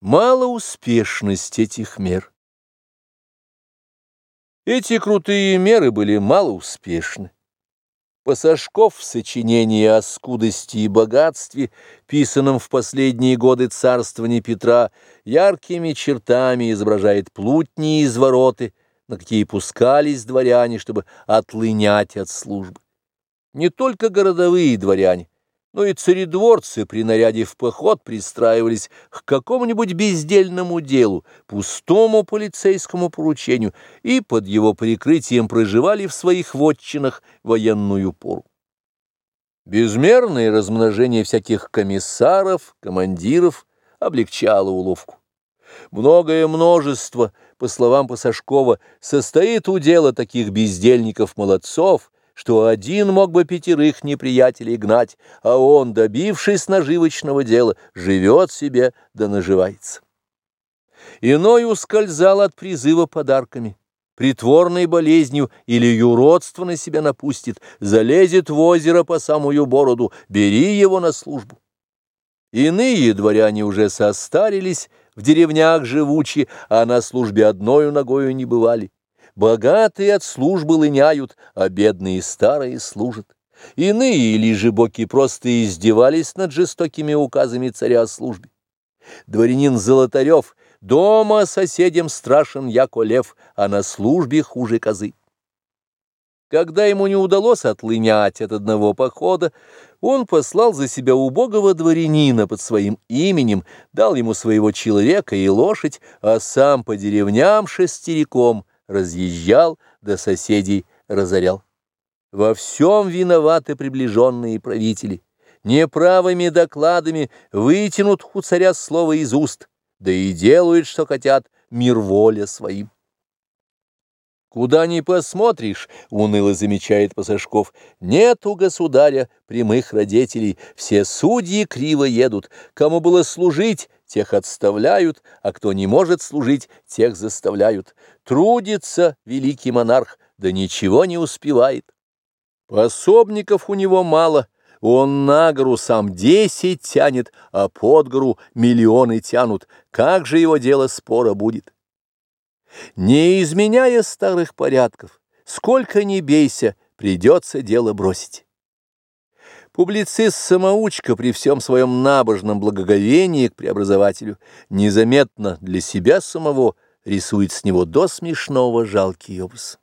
Малоуспешность этих мер. Эти крутые меры были малоуспешны. Пасашков в сочинении о скудости и богатстве, писанном в последние годы царствования Петра, яркими чертами изображает плутни и извороты, на какие пускались дворяне, чтобы отлынять от службы. Не только городовые дворяне, но и царедворцы при наряде в поход пристраивались к какому-нибудь бездельному делу, пустому полицейскому поручению, и под его прикрытием проживали в своих вотчинах военную пору. Безмерное размножение всяких комиссаров, командиров облегчало уловку. Многое множество, по словам Пасашкова, состоит у дела таких бездельников-молодцов, что один мог бы пятерых неприятелей гнать, а он, добившись наживочного дела, живет себе да наживается. Иной ускользал от призыва подарками, притворной болезнью или юродство на себя напустит, залезет в озеро по самую бороду, бери его на службу. Иные дворяне уже состарились, в деревнях живучи, а на службе одною ногою не бывали. Богатые от службы лыняют, а бедные старые служат. Иные лежебоки просто издевались над жестокими указами царя о службе. Дворянин Золотарев дома соседям страшен яко лев, а на службе хуже козы. Когда ему не удалось отлынять от одного похода, он послал за себя убогого дворянина под своим именем, дал ему своего человека и лошадь, а сам по деревням шестериком разъезжал, до соседей разорял. Во всем виноваты приближенные правители. Неправыми докладами вытянут у царя слово из уст, да и делают, что хотят, мир воля своим. Куда ни посмотришь, — уныло замечает Пасашков, — нет у государя прямых родителей, все судьи криво едут, кому было служить, тех отставляют, а кто не может служить, тех заставляют. Трудится великий монарх, да ничего не успевает. Пособников у него мало, он на гору сам десять тянет, а под гору миллионы тянут. Как же его дело спора будет? Не изменяя старых порядков, сколько ни бейся, придется дело бросить. Публицист-самоучка при всем своем набожном благоговении к преобразователю незаметно для себя самого рисует с него до смешного жалкий образ.